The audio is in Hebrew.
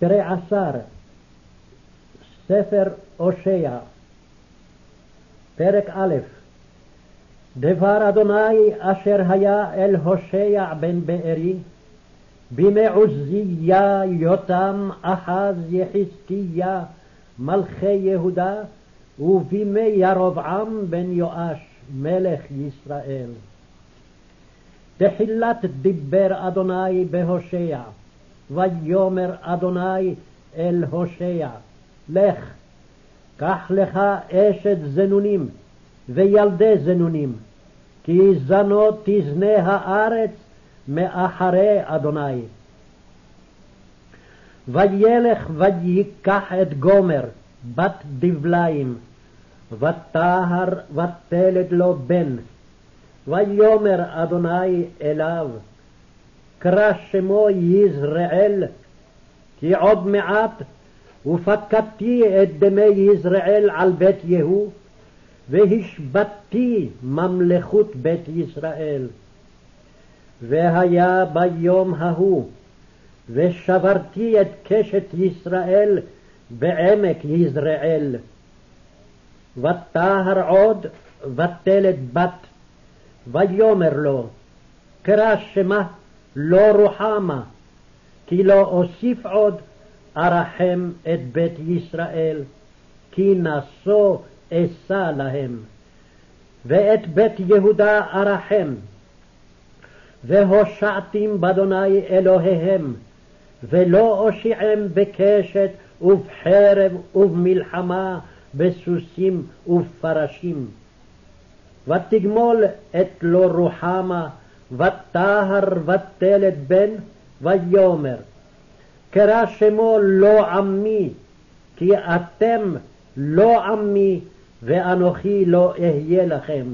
תראה עשר, ספר הושע, פרק א' דבר אדוני אשר היה אל הושע בן בארי, בימי עוזיה, יותם, אחז, יחזקיה, מלכי יהודה, ובימי ירבעם בן יואש, מלך ישראל. תחילת דיבר אדוני בהושע, ויאמר אדוני אל הושע, לך, קח לך אשת זנונים, וילדי זנונים, כי זנות תזנה הארץ מאחרי אדוני. וילך ויקח את גומר, בת דבליים, וטהר ותלד לו בן. ויאמר אדוני אליו, קרא שמו יזרעאל, כי עוד מעט ופקדתי את דמי יזרעאל על בית יהוא, והשבתתי ממלכות בית ישראל. והיה ביום ההוא, ושברתי את קשת ישראל בעמק יזרעאל. ותהר עוד ותלת בת, ויאמר לו, קרא שמה לא רוחמה, כי לא אוסיף עוד ארחם את בית ישראל, כי נשוא אשא להם. ואת בית יהודה ארחם, והושעתים באדוני אלוהיהם, ולא אושיעם בקשת ובחרב ובמלחמה, בסוסים ובפרשים. ותגמול את לא רוחמה, וטהר ותלת בן, ויאמר, קרא שמו לא עמי, כי אתם לא עמי, ואנוכי לא אהיה לכם.